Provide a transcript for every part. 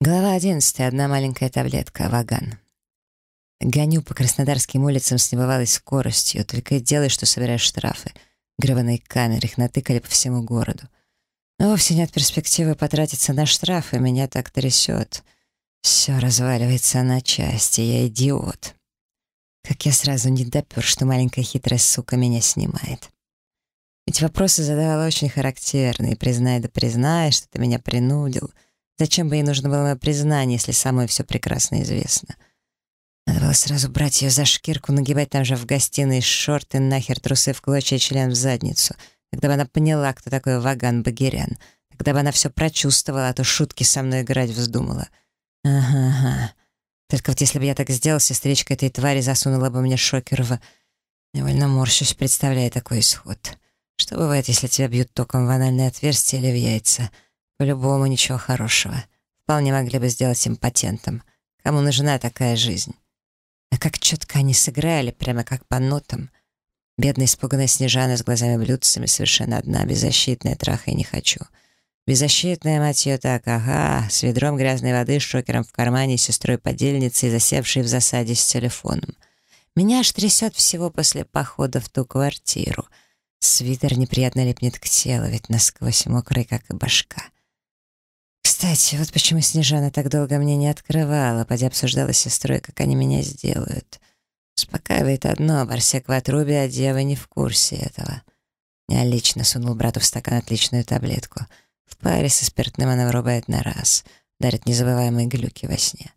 Глава одиннадцатая. Одна маленькая таблетка. Ваган. Гоню по краснодарским улицам с небывалой скоростью. Только делай, что собираешь штрафы. Гребаные камеры. Их натыкали по всему городу. Но вовсе нет перспективы потратиться на штрафы. Меня так трясет. Все разваливается на части. Я идиот. Как я сразу не допер, что маленькая хитрая сука меня снимает. Ведь вопросы задавала очень характерные. Признай да признай, что ты меня принудил — Зачем бы ей нужно было признание, если самой все прекрасно известно? Надо было сразу брать ее за шкирку, нагибать там же в гостиной шорты, нахер трусы в клочья член в задницу. Тогда бы она поняла, кто такой Ваган Багирян. Тогда бы она все прочувствовала, а то шутки со мной играть вздумала. Ага, ага. Только вот если бы я так сделал, сестричка этой твари засунула бы мне шокер в... Невольно морщусь, представляя такой исход. Что бывает, если тебя бьют током в анальное отверстие или в яйца? По-любому ничего хорошего. Вполне могли бы сделать импотентом. Кому нужна такая жизнь? А как четко они сыграли, прямо как по нотам. Бедная испуганная Снежана с глазами-блюдцами совершенно одна, беззащитная, траха и не хочу. Беззащитная, мать ее, так, ага, с ведром грязной воды, с шокером в кармане, сестрой-подельницей, засевшей в засаде с телефоном. Меня аж трясет всего после похода в ту квартиру. Свитер неприятно липнет к телу, ведь насквозь мокрый, как и башка. Кстати, вот почему Снежана так долго мне не открывала, поди обсуждала с сестрой, как они меня сделают. Успокаивает одно, Барсек в отрубе, а дева не в курсе этого. Я лично сунул брату в стакан отличную таблетку. В паре со спиртным она вырубает на раз, дарит незабываемые глюки во сне.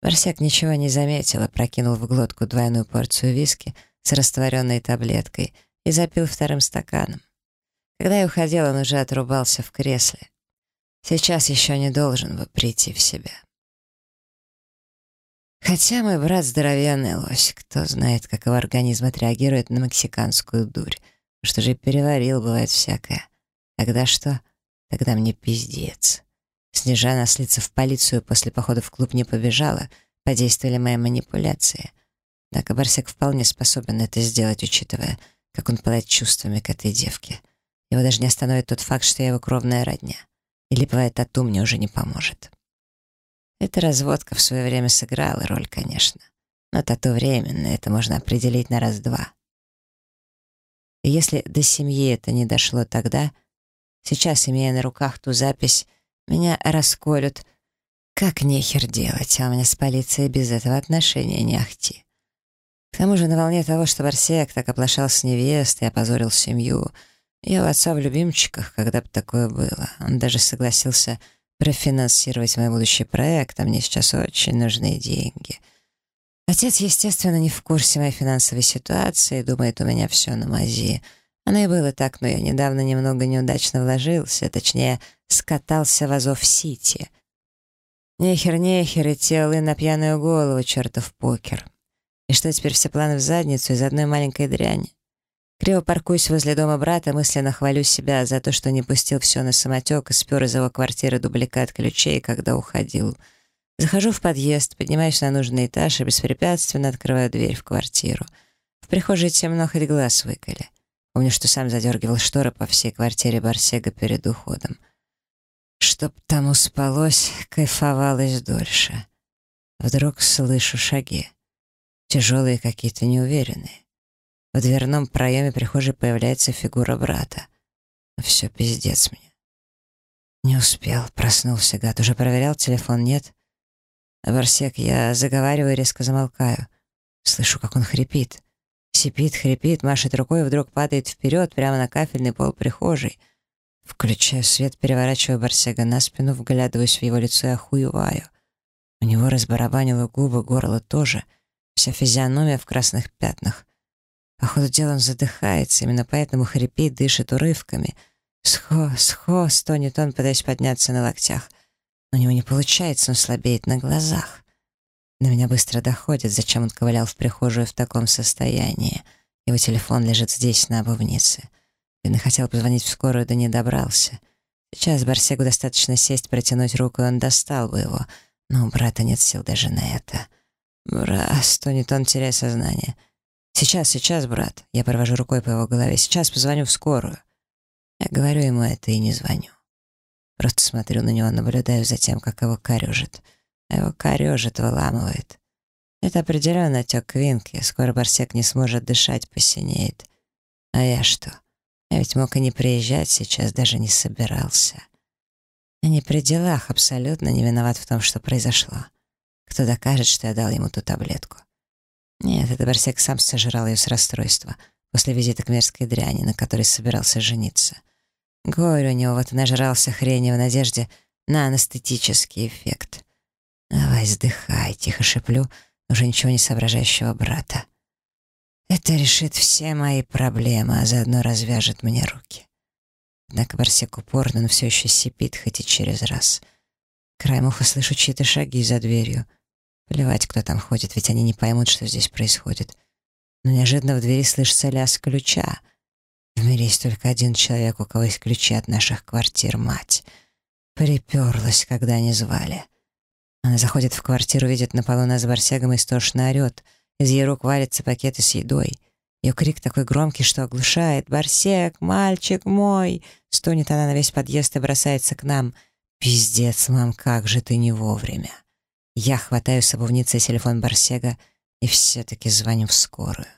Барсек ничего не заметил, прокинул в глотку двойную порцию виски с растворенной таблеткой и запил вторым стаканом. Когда я уходил, он уже отрубался в кресле. Сейчас еще не должен бы прийти в себя. Хотя мой брат здоровенный лось, кто знает, как его организм отреагирует на мексиканскую дурь. Что же переварил, бывает всякое. Тогда что? Тогда мне пиздец. Снежана слиться в полицию после похода в клуб не побежала, подействовали мои манипуляции. Однако Барсек вполне способен это сделать, учитывая, как он пылает чувствами к этой девке. Его даже не остановит тот факт, что я его кровная родня и липовая тату мне уже не поможет. Эта разводка в свое время сыграла роль, конечно, но тату временно, это можно определить на раз-два. Если до семьи это не дошло тогда, сейчас, имея на руках ту запись, меня расколют. Как нехер делать, а у меня с полицией без этого отношения не ахти. К тому же на волне того, что Барсек так оплошал с невестой, опозорил семью — я у отца в любимчиках, когда бы такое было. Он даже согласился профинансировать мой будущий проект, а мне сейчас очень нужны деньги. Отец, естественно, не в курсе моей финансовой ситуации, думает, у меня все на мази. Оно и было так, но я недавно немного неудачно вложился, точнее, скатался в Азов-Сити. Нехер, нехер, и телы на пьяную голову, чертов покер. И что теперь все планы в задницу из одной маленькой дряни? Криво паркуюсь возле дома брата, мысленно хвалю себя за то, что не пустил все на самотек и спер из его квартиры дубликат ключей, когда уходил. Захожу в подъезд, поднимаюсь на нужный этаж и беспрепятственно открываю дверь в квартиру. В прихожей темно, хоть глаз выколи. Помню, что сам задергивал шторы по всей квартире Барсега перед уходом. Чтоб там успалось, кайфовалось дольше. Вдруг слышу шаги. Тяжелые какие-то, неуверенные. В дверном проеме прихожей появляется фигура брата. Все, пиздец мне. Не успел, проснулся гад. Уже проверял телефон, нет? Барсек, я заговариваю и резко замолкаю. Слышу, как он хрипит. Сипит, хрипит, машет рукой вдруг падает вперед прямо на кафельный пол прихожей. Включаю свет, переворачиваю Барсега на спину, вглядываюсь в его лицо и охуеваю. У него разбарабанило губы, горло тоже. Вся физиономия в красных пятнах. Походу дела он задыхается, именно поэтому хрипит, дышит урывками. «Схо, схо!» — стонет он, пытаясь подняться на локтях. У него не получается, он слабеет на глазах. На меня быстро доходит, зачем он ковылял в прихожую в таком состоянии. Его телефон лежит здесь, на обувнице. Видно, хотел позвонить в скорую, да не добрался. Сейчас Барсегу достаточно сесть, протянуть руку, и он достал бы его. Но у брата нет сил даже на это. «Бра!» — стонет он, теряя сознание. «Сейчас, сейчас, брат». Я провожу рукой по его голове. «Сейчас позвоню в скорую». Я говорю ему это и не звоню. Просто смотрю на него, наблюдаю за тем, как его корежит. А его корежит, выламывает. Это определенно отек квинки. Скоро Барсек не сможет дышать, посинеет. А я что? Я ведь мог и не приезжать сейчас, даже не собирался. Я не при делах, абсолютно не виноват в том, что произошло. Кто докажет, что я дал ему ту таблетку? Нет, этот Барсек сам сожрал ее с расстройства после визита к мерзкой дряни, на которой собирался жениться. Горе у него вот нажрался хрени в надежде на анестетический эффект. «Давай, сдыхай», — тихо шеплю, уже ничего не соображающего брата. Это решит все мои проблемы, а заодно развяжет мне руки. Однако Барсек упорно, но все еще сипит, хоть и через раз. Краем уха слышу чьи-то шаги за дверью. Плевать, кто там ходит, ведь они не поймут, что здесь происходит. Но неожиданно в двери слышится лязг ключа. В мире есть только один человек, у кого есть ключи от наших квартир, мать. Приперлась, когда они звали. Она заходит в квартиру, видит на полу нас с Барсегом и истошно орёт. Из ее рук валятся пакеты с едой. Ее крик такой громкий, что оглушает. «Барсек, мальчик мой!» Стонет она на весь подъезд и бросается к нам. «Пиздец, мам, как же ты не вовремя!» Я хватаю с обувницы телефон Барсега и все-таки звоню в скорую.